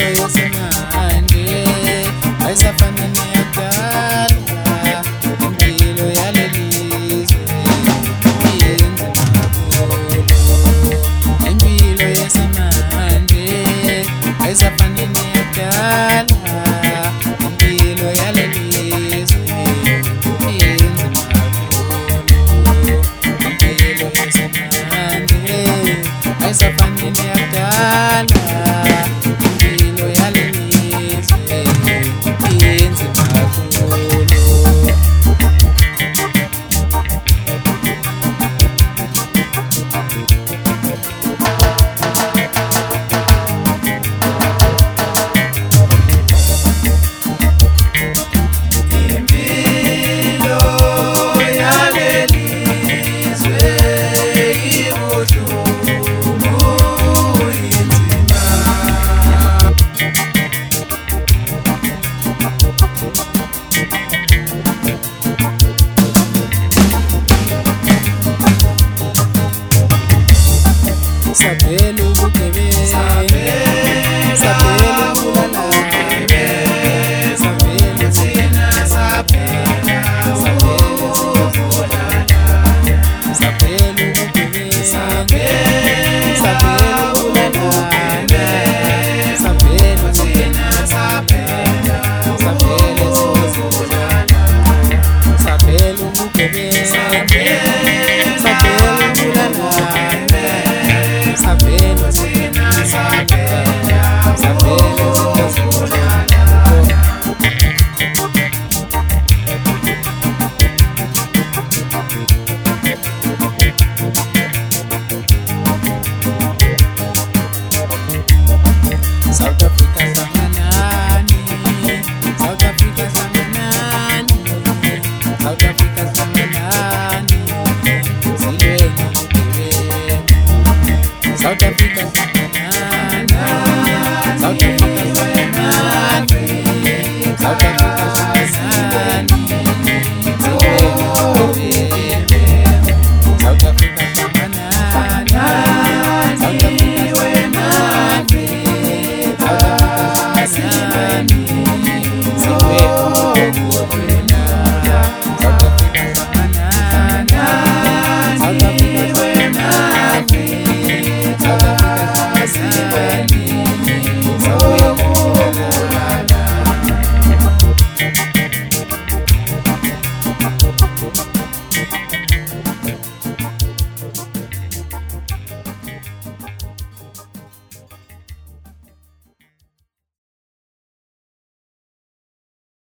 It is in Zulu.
impilo yesimanje ayisafani neyakudala impilo yalelizwe. Impilo yesimanje ayisafani neyakudala ngiyabhela South Africa sanganani South Africa sanganani South Africa sanganani Zilwe na South Africa sanganani